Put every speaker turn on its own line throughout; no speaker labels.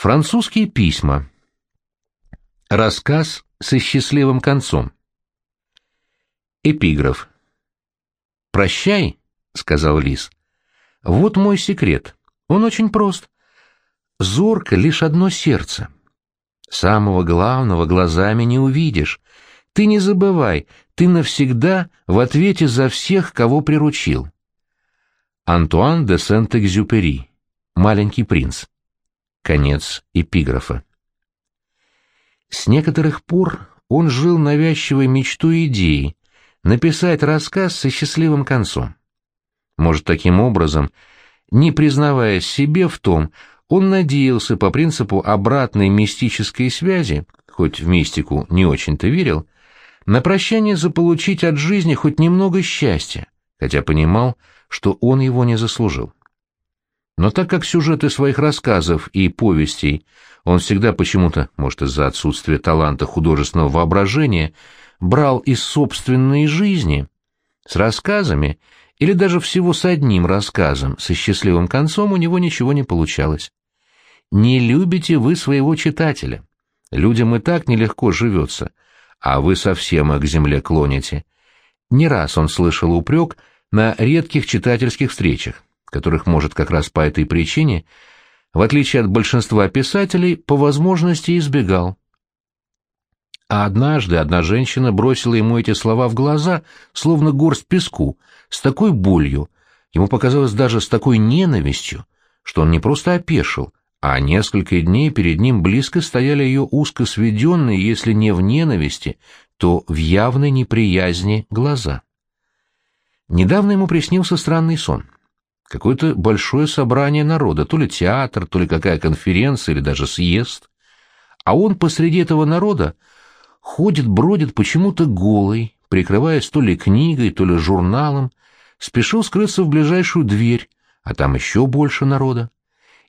Французские письма. Рассказ со счастливым концом. Эпиграф. «Прощай», — сказал Лис. «Вот мой секрет. Он очень прост. Зорко лишь одно сердце. Самого главного глазами не увидишь. Ты не забывай, ты навсегда в ответе за всех, кого приручил». Антуан де Сент-Экзюпери. Маленький принц. Конец эпиграфа. С некоторых пор он жил навязчивой мечтой идеи написать рассказ со счастливым концом. Может, таким образом, не признавая себе в том, он надеялся по принципу обратной мистической связи, хоть в мистику не очень-то верил, на прощание заполучить от жизни хоть немного счастья, хотя понимал, что он его не заслужил. Но так как сюжеты своих рассказов и повестей он всегда почему-то, может из-за отсутствия таланта художественного воображения, брал из собственной жизни, с рассказами или даже всего с одним рассказом, со счастливым концом у него ничего не получалось. Не любите вы своего читателя. Людям и так нелегко живется, а вы совсем их к земле клоните. Не раз он слышал упрек на редких читательских встречах которых может как раз по этой причине, в отличие от большинства писателей, по возможности избегал. А однажды одна женщина бросила ему эти слова в глаза, словно горсть песку, с такой болью, ему показалось даже с такой ненавистью, что он не просто опешил, а несколько дней перед ним близко стояли ее узко сведенные, если не в ненависти, то в явной неприязни глаза. Недавно ему приснился странный сон — какое-то большое собрание народа, то ли театр, то ли какая конференция, или даже съезд. А он посреди этого народа ходит, бродит почему-то голый, прикрываясь то ли книгой, то ли журналом, спешил скрыться в ближайшую дверь, а там еще больше народа.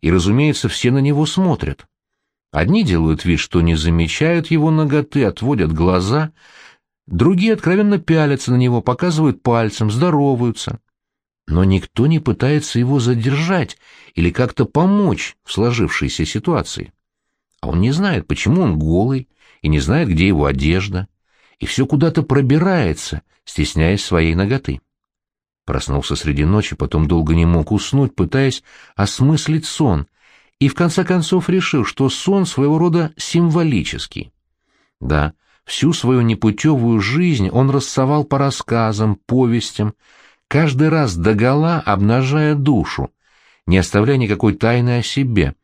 И, разумеется, все на него смотрят. Одни делают вид, что не замечают его ноготы, отводят глаза, другие откровенно пялятся на него, показывают пальцем, здороваются но никто не пытается его задержать или как-то помочь в сложившейся ситуации. А он не знает, почему он голый, и не знает, где его одежда, и все куда-то пробирается, стесняясь своей ноготы. Проснулся среди ночи, потом долго не мог уснуть, пытаясь осмыслить сон, и в конце концов решил, что сон своего рода символический. Да, всю свою непутевую жизнь он рассовал по рассказам, повестям, каждый раз догола обнажая душу, не оставляя никакой тайны о себе,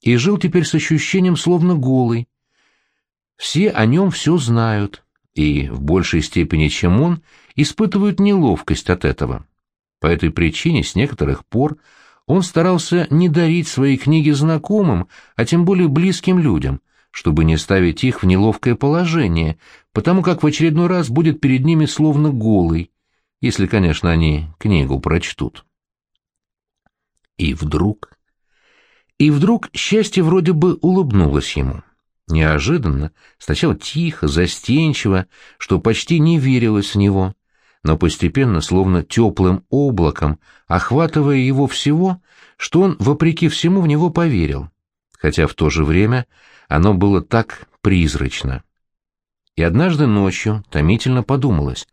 и жил теперь с ощущением словно голый. Все о нем все знают, и в большей степени, чем он, испытывают неловкость от этого. По этой причине с некоторых пор он старался не дарить свои книги знакомым, а тем более близким людям, чтобы не ставить их в неловкое положение, потому как в очередной раз будет перед ними словно голый, если, конечно, они книгу прочтут. И вдруг... И вдруг счастье вроде бы улыбнулось ему. Неожиданно, сначала тихо, застенчиво, что почти не верилось в него, но постепенно, словно теплым облаком, охватывая его всего, что он, вопреки всему, в него поверил, хотя в то же время оно было так призрачно. И однажды ночью томительно подумалось,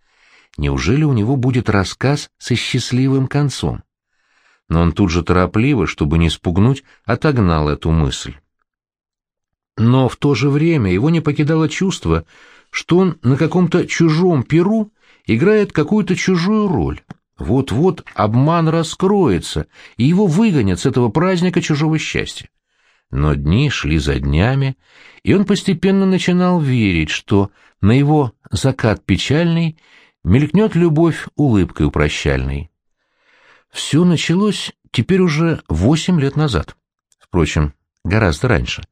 Неужели у него будет рассказ со счастливым концом? Но он тут же торопливо, чтобы не спугнуть, отогнал эту мысль. Но в то же время его не покидало чувство, что он на каком-то чужом перу играет какую-то чужую роль. Вот-вот обман раскроется, и его выгонят с этого праздника чужого счастья. Но дни шли за днями, и он постепенно начинал верить, что на его закат печальный мелькнет любовь улыбкой прощальной. Все началось теперь уже восемь лет назад. Впрочем, гораздо раньше.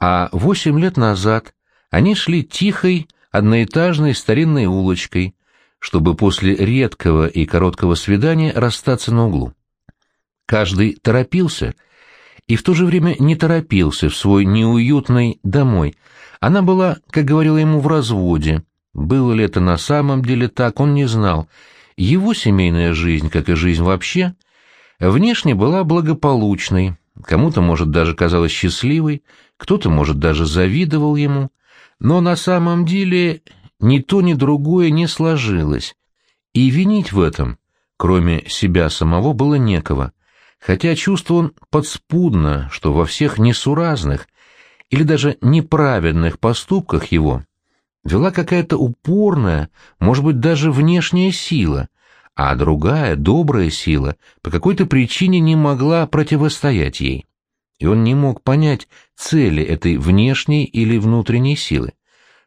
А восемь лет назад они шли тихой, одноэтажной старинной улочкой, чтобы после редкого и короткого свидания расстаться на углу. Каждый торопился и в то же время не торопился в свой неуютный домой. Она была, как говорила ему, в разводе, было ли это на самом деле так, он не знал. Его семейная жизнь, как и жизнь вообще, внешне была благополучной, кому-то, может, даже казалась счастливой, кто-то, может, даже завидовал ему, но на самом деле ни то, ни другое не сложилось, и винить в этом, кроме себя самого, было некого, хотя чувствовал он подспудно, что во всех несуразных или даже неправедных поступках его вела какая-то упорная, может быть, даже внешняя сила, а другая, добрая сила, по какой-то причине не могла противостоять ей. И он не мог понять цели этой внешней или внутренней силы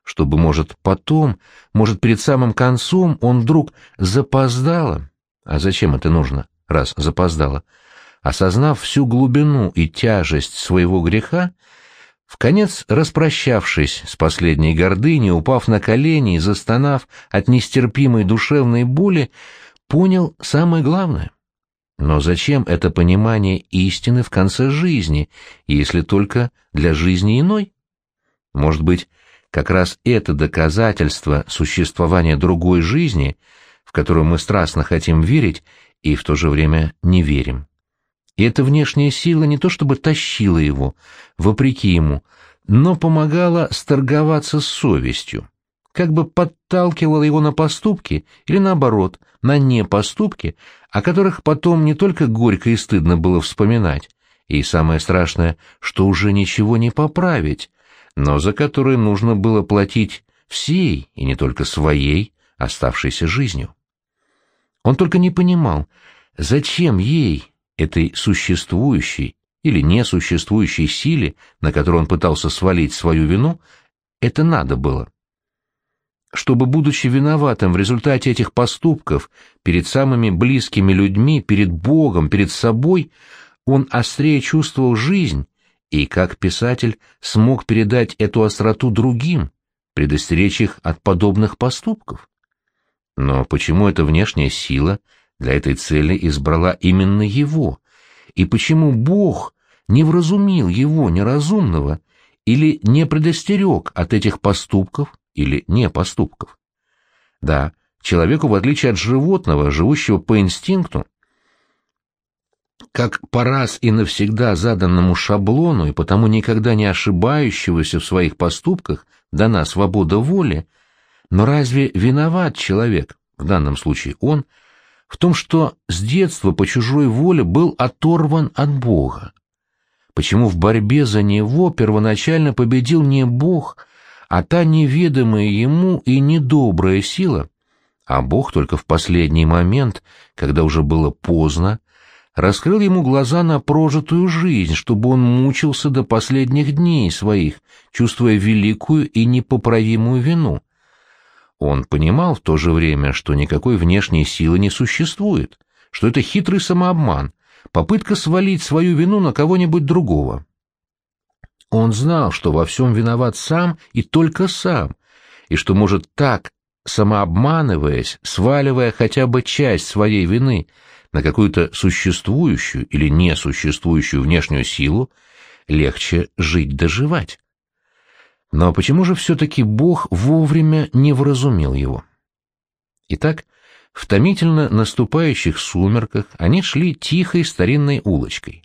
чтобы, может, потом, может, перед самым концом он вдруг запоздало, а зачем это нужно, раз запоздало, осознав всю глубину и тяжесть своего греха, в конец распрощавшись с последней гордыней, упав на колени и застонав от нестерпимой душевной боли, понял самое главное. Но зачем это понимание истины в конце жизни, если только для жизни иной? Может быть, как раз это доказательство существования другой жизни, в которую мы страстно хотим верить и в то же время не верим. И эта внешняя сила не то чтобы тащила его, вопреки ему, но помогала сторговаться с совестью, как бы подталкивала его на поступки или, наоборот, на непоступки, о которых потом не только горько и стыдно было вспоминать, и самое страшное, что уже ничего не поправить, но за которые нужно было платить всей, и не только своей, оставшейся жизнью. Он только не понимал, зачем ей, этой существующей или несуществующей силе, на которую он пытался свалить свою вину, это надо было. Чтобы, будучи виноватым в результате этих поступков перед самыми близкими людьми, перед Богом, перед собой, он острее чувствовал жизнь и как писатель смог передать эту остроту другим, предостеречь их от подобных поступков? Но почему эта внешняя сила для этой цели избрала именно его? И почему Бог не вразумил его, неразумного, или не предостерег от этих поступков или не поступков? Да, человеку, в отличие от животного, живущего по инстинкту, как по раз и навсегда заданному шаблону и потому никогда не ошибающегося в своих поступках дана свобода воли, но разве виноват человек, в данном случае он, в том, что с детства по чужой воле был оторван от Бога? Почему в борьбе за него первоначально победил не Бог, а та неведомая ему и недобрая сила, а Бог только в последний момент, когда уже было поздно, раскрыл ему глаза на прожитую жизнь, чтобы он мучился до последних дней своих, чувствуя великую и непоправимую вину. Он понимал в то же время, что никакой внешней силы не существует, что это хитрый самообман, попытка свалить свою вину на кого-нибудь другого. Он знал, что во всем виноват сам и только сам, и что может так, самообманываясь, сваливая хотя бы часть своей вины, на какую-то существующую или несуществующую внешнюю силу, легче жить-доживать. Но почему же все-таки Бог вовремя не вразумил его? Итак, в томительно наступающих сумерках они шли тихой старинной улочкой.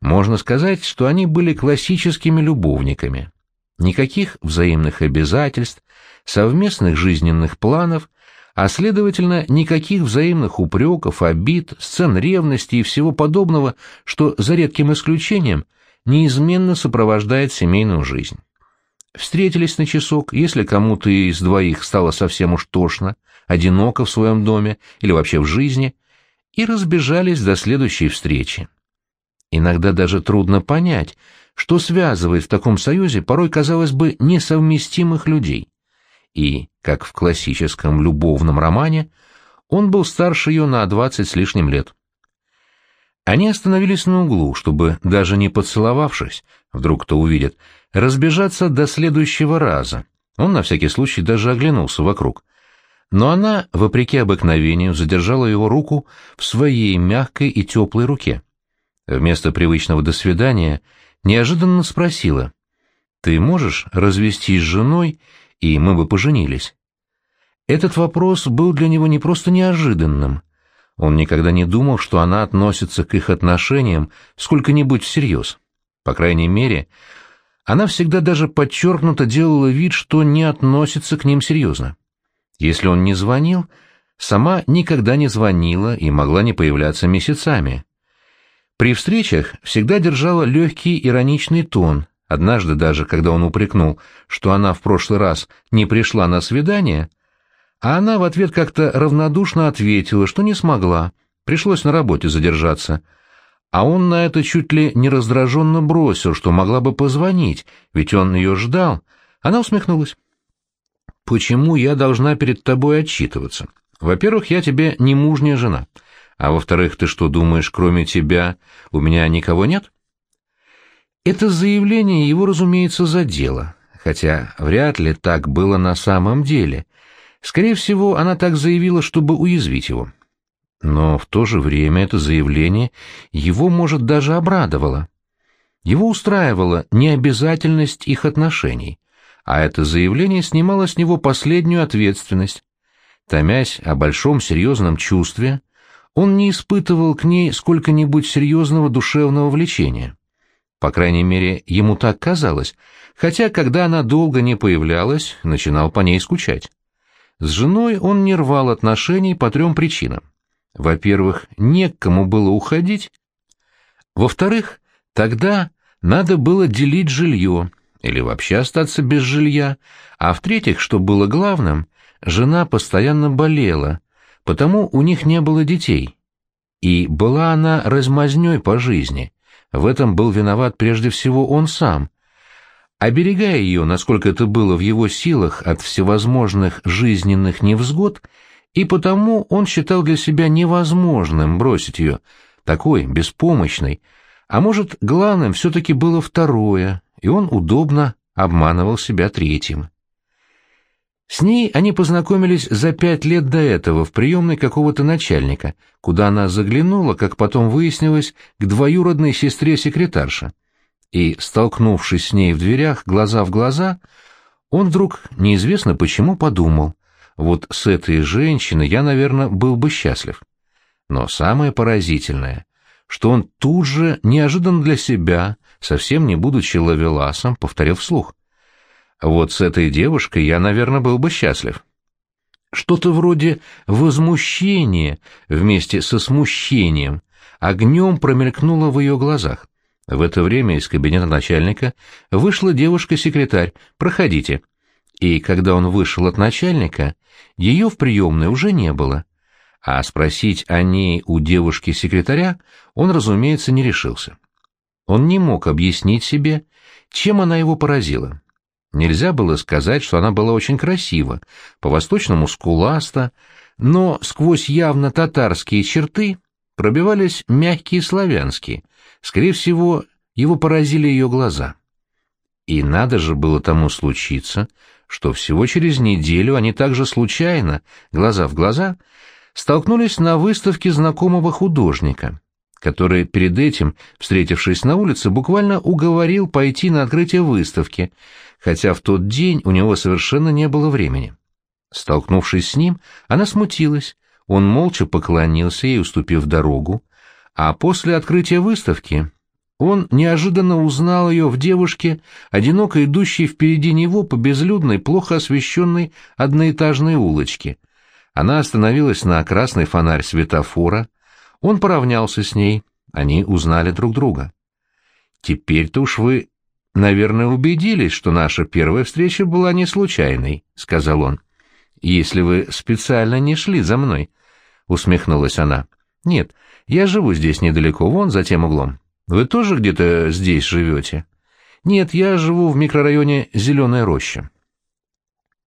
Можно сказать, что они были классическими любовниками. Никаких взаимных обязательств, совместных жизненных планов — а следовательно, никаких взаимных упреков, обид, сцен ревности и всего подобного, что, за редким исключением, неизменно сопровождает семейную жизнь. Встретились на часок, если кому-то из двоих стало совсем уж тошно, одиноко в своем доме или вообще в жизни, и разбежались до следующей встречи. Иногда даже трудно понять, что связывает в таком союзе порой, казалось бы, несовместимых людей и, как в классическом любовном романе, он был старше ее на двадцать с лишним лет. Они остановились на углу, чтобы, даже не поцеловавшись, вдруг кто увидит, разбежаться до следующего раза. Он на всякий случай даже оглянулся вокруг. Но она, вопреки обыкновению, задержала его руку в своей мягкой и теплой руке. Вместо привычного «до свидания» неожиданно спросила, «Ты можешь развестись с женой и мы бы поженились. Этот вопрос был для него не просто неожиданным. Он никогда не думал, что она относится к их отношениям сколько-нибудь всерьез. По крайней мере, она всегда даже подчеркнуто делала вид, что не относится к ним серьезно. Если он не звонил, сама никогда не звонила и могла не появляться месяцами. При встречах всегда держала легкий ироничный тон, однажды даже, когда он упрекнул, что она в прошлый раз не пришла на свидание, а она в ответ как-то равнодушно ответила, что не смогла, пришлось на работе задержаться, а он на это чуть ли не раздраженно бросил, что могла бы позвонить, ведь он ее ждал. Она усмехнулась. «Почему я должна перед тобой отчитываться? Во-первых, я тебе не мужняя жена. А во-вторых, ты что думаешь, кроме тебя у меня никого нет? Это заявление его, разумеется, задело, хотя вряд ли так было на самом деле. Скорее всего, она так заявила, чтобы уязвить его. Но в то же время это заявление его, может, даже обрадовало. Его устраивала необязательность их отношений, а это заявление снимало с него последнюю ответственность. Томясь о большом серьезном чувстве, он не испытывал к ней сколько-нибудь серьезного душевного влечения. По крайней мере, ему так казалось, хотя, когда она долго не появлялась, начинал по ней скучать. С женой он не рвал отношений по трем причинам. Во-первых, не к кому было уходить. Во-вторых, тогда надо было делить жилье или вообще остаться без жилья. А в-третьих, что было главным, жена постоянно болела, потому у них не было детей. И была она размазнёй по жизни. В этом был виноват прежде всего он сам. Оберегая ее, насколько это было в его силах, от всевозможных жизненных невзгод, и потому он считал для себя невозможным бросить ее, такой, беспомощной, а может, главным все-таки было второе, и он удобно обманывал себя третьим. С ней они познакомились за пять лет до этого в приемной какого-то начальника, куда она заглянула, как потом выяснилось, к двоюродной сестре секретарша. И, столкнувшись с ней в дверях глаза в глаза, он вдруг неизвестно почему подумал, вот с этой женщиной я, наверное, был бы счастлив. Но самое поразительное, что он тут же, неожиданно для себя, совсем не будучи ловеласом, повторил вслух. Вот с этой девушкой я, наверное, был бы счастлив. Что-то вроде возмущения вместе со смущением, огнем промелькнуло в ее глазах. В это время из кабинета начальника вышла девушка-секретарь «Проходите». И когда он вышел от начальника, ее в приемной уже не было. А спросить о ней у девушки-секретаря он, разумеется, не решился. Он не мог объяснить себе, чем она его поразила. Нельзя было сказать, что она была очень красива, по-восточному скуласта, но сквозь явно татарские черты пробивались мягкие славянские. Скорее всего, его поразили ее глаза. И надо же было тому случиться, что всего через неделю они также случайно, глаза в глаза, столкнулись на выставке знакомого художника, который перед этим, встретившись на улице, буквально уговорил пойти на открытие выставки, хотя в тот день у него совершенно не было времени. Столкнувшись с ним, она смутилась, он молча поклонился ей, уступив дорогу, а после открытия выставки он неожиданно узнал ее в девушке, одиноко идущей впереди него по безлюдной, плохо освещенной одноэтажной улочке. Она остановилась на красный фонарь светофора, он поравнялся с ней, они узнали друг друга. «Теперь-то уж вы наверное, убедились, что наша первая встреча была не случайной», — сказал он. «Если вы специально не шли за мной», — усмехнулась она. «Нет, я живу здесь недалеко, вон за тем углом. Вы тоже где-то здесь живете?» «Нет, я живу в микрорайоне Зеленая роща».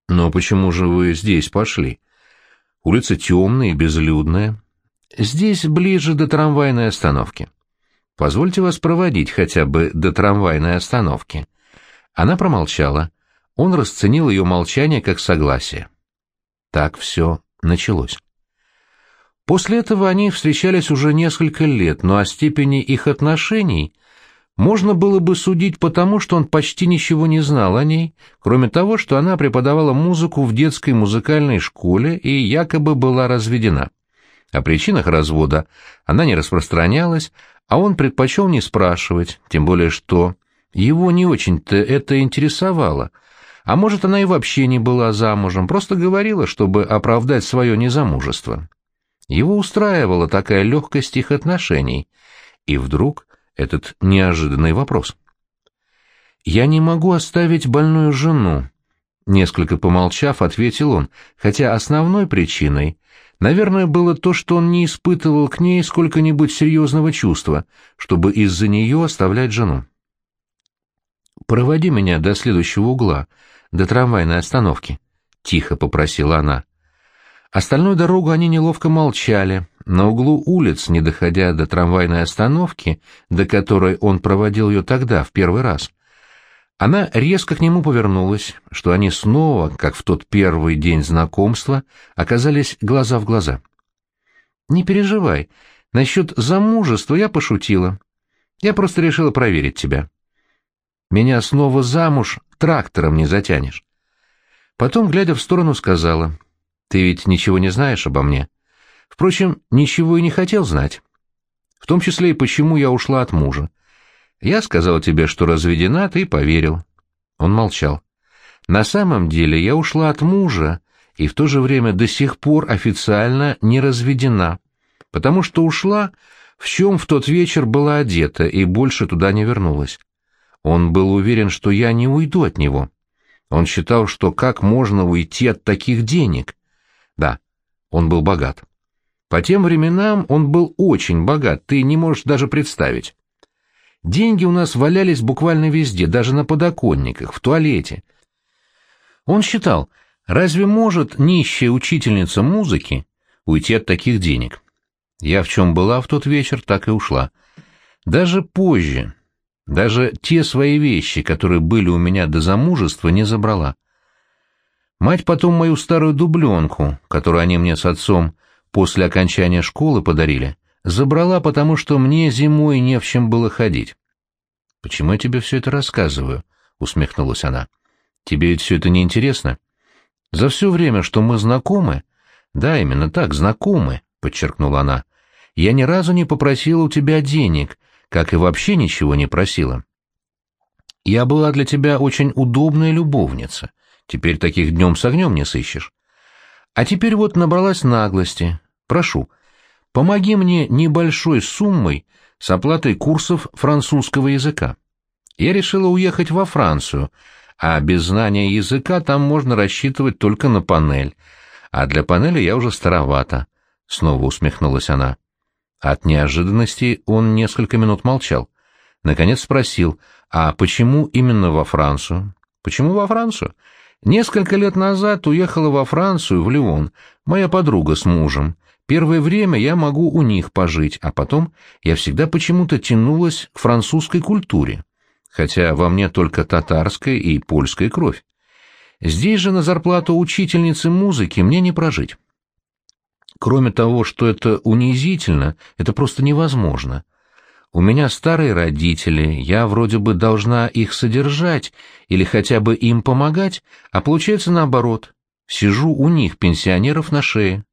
«Но почему же вы здесь пошли? Улица темная и безлюдная. Здесь ближе до трамвайной остановки. Позвольте вас проводить хотя бы до трамвайной остановки». Она промолчала. Он расценил ее молчание как согласие. Так все началось. После этого они встречались уже несколько лет, но о степени их отношений можно было бы судить потому, что он почти ничего не знал о ней, кроме того, что она преподавала музыку в детской музыкальной школе и якобы была разведена. О причинах развода она не распространялась, а он предпочел не спрашивать, тем более что его не очень-то это интересовало. А может, она и вообще не была замужем, просто говорила, чтобы оправдать свое незамужество. Его устраивала такая легкость их отношений. И вдруг этот неожиданный вопрос. «Я не могу оставить больную жену», — несколько помолчав, ответил он, хотя основной причиной, наверное, было то, что он не испытывал к ней сколько-нибудь серьезного чувства, чтобы из-за нее оставлять жену. «Проводи меня до следующего угла, до трамвайной остановки», — тихо попросила она. Остальную дорогу они неловко молчали. На углу улиц, не доходя до трамвайной остановки, до которой он проводил ее тогда, в первый раз, она резко к нему повернулась, что они снова, как в тот первый день знакомства, оказались глаза в глаза. «Не переживай, насчет замужества я пошутила. Я просто решила проверить тебя. Меня снова замуж трактором не затянешь». Потом, глядя в сторону, сказала, ты ведь ничего не знаешь обо мне. Впрочем, ничего и не хотел знать. В том числе и почему я ушла от мужа. Я сказал тебе, что разведена, ты поверил. Он молчал. На самом деле я ушла от мужа и в то же время до сих пор официально не разведена, потому что ушла, в чем в тот вечер была одета и больше туда не вернулась. Он был уверен, что я не уйду от него. Он считал, что как можно уйти от таких денег? Да, он был богат. По тем временам он был очень богат, ты не можешь даже представить. Деньги у нас валялись буквально везде, даже на подоконниках, в туалете. Он считал, разве может нищая учительница музыки уйти от таких денег? Я в чем была в тот вечер, так и ушла. Даже позже, даже те свои вещи, которые были у меня до замужества, не забрала. Мать потом мою старую дубленку, которую они мне с отцом после окончания школы подарили, забрала, потому что мне зимой не в чем было ходить. — Почему я тебе все это рассказываю? — усмехнулась она. — Тебе ведь все это не интересно? — За все время, что мы знакомы... — Да, именно так, знакомы, — подчеркнула она. — Я ни разу не попросила у тебя денег, как и вообще ничего не просила. Я была для тебя очень удобная любовница. Теперь таких днем с огнем не сыщешь. А теперь вот набралась наглости. Прошу, помоги мне небольшой суммой с оплатой курсов французского языка. Я решила уехать во Францию, а без знания языка там можно рассчитывать только на панель. А для панели я уже старовата. Снова усмехнулась она. От неожиданности он несколько минут молчал. Наконец спросил, а почему именно во Францию? Почему во Францию? Несколько лет назад уехала во Францию, в Лион, моя подруга с мужем. Первое время я могу у них пожить, а потом я всегда почему-то тянулась к французской культуре, хотя во мне только татарская и польская кровь. Здесь же на зарплату учительницы музыки мне не прожить. Кроме того, что это унизительно, это просто невозможно. У меня старые родители, я вроде бы должна их содержать или хотя бы им помогать, а получается наоборот. Сижу у них, пенсионеров, на шее.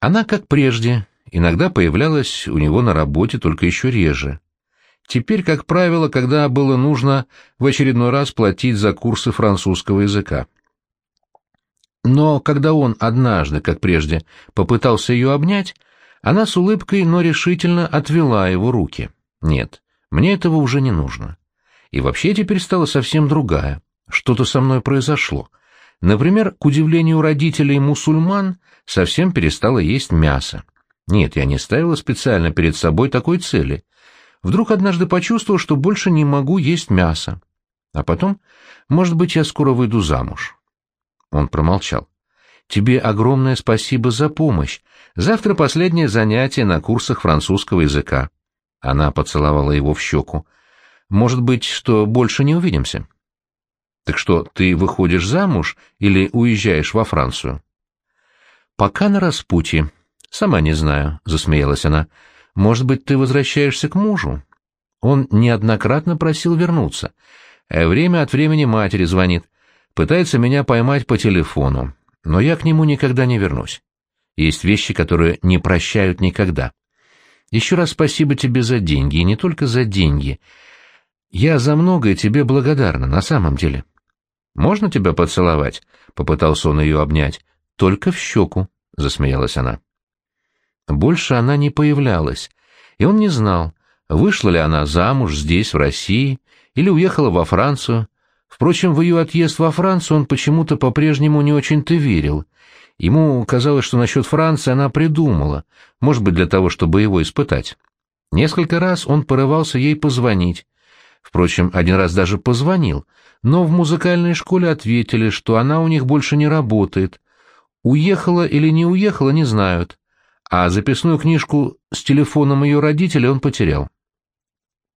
Она, как прежде, иногда появлялась у него на работе, только еще реже. Теперь, как правило, когда было нужно в очередной раз платить за курсы французского языка. Но когда он однажды, как прежде, попытался ее обнять, она с улыбкой, но решительно отвела его руки. «Нет, мне этого уже не нужно. И вообще теперь стала совсем другая. Что-то со мной произошло. Например, к удивлению родителей мусульман, совсем перестала есть мясо. Нет, я не ставила специально перед собой такой цели. Вдруг однажды почувствовал, что больше не могу есть мясо. А потом, может быть, я скоро выйду замуж». Он промолчал. «Тебе огромное спасибо за помощь. Завтра последнее занятие на курсах французского языка. Она поцеловала его в щеку. Может быть, что больше не увидимся? Так что, ты выходишь замуж или уезжаешь во Францию? Пока на распутье. Сама не знаю, засмеялась она. Может быть, ты возвращаешься к мужу? Он неоднократно просил вернуться. А время от времени матери звонит. Пытается меня поймать по телефону. Но я к нему никогда не вернусь. Есть вещи, которые не прощают никогда. Еще раз спасибо тебе за деньги, и не только за деньги. Я за многое тебе благодарна, на самом деле. Можно тебя поцеловать? Попытался он ее обнять. Только в щеку, засмеялась она. Больше она не появлялась, и он не знал, вышла ли она замуж здесь, в России, или уехала во Францию. Впрочем, в ее отъезд во Францию он почему-то по-прежнему не очень-то верил. Ему казалось, что насчет Франции она придумала, может быть, для того, чтобы его испытать. Несколько раз он порывался ей позвонить. Впрочем, один раз даже позвонил, но в музыкальной школе ответили, что она у них больше не работает. Уехала или не уехала, не знают. А записную книжку с телефоном ее родителей он потерял.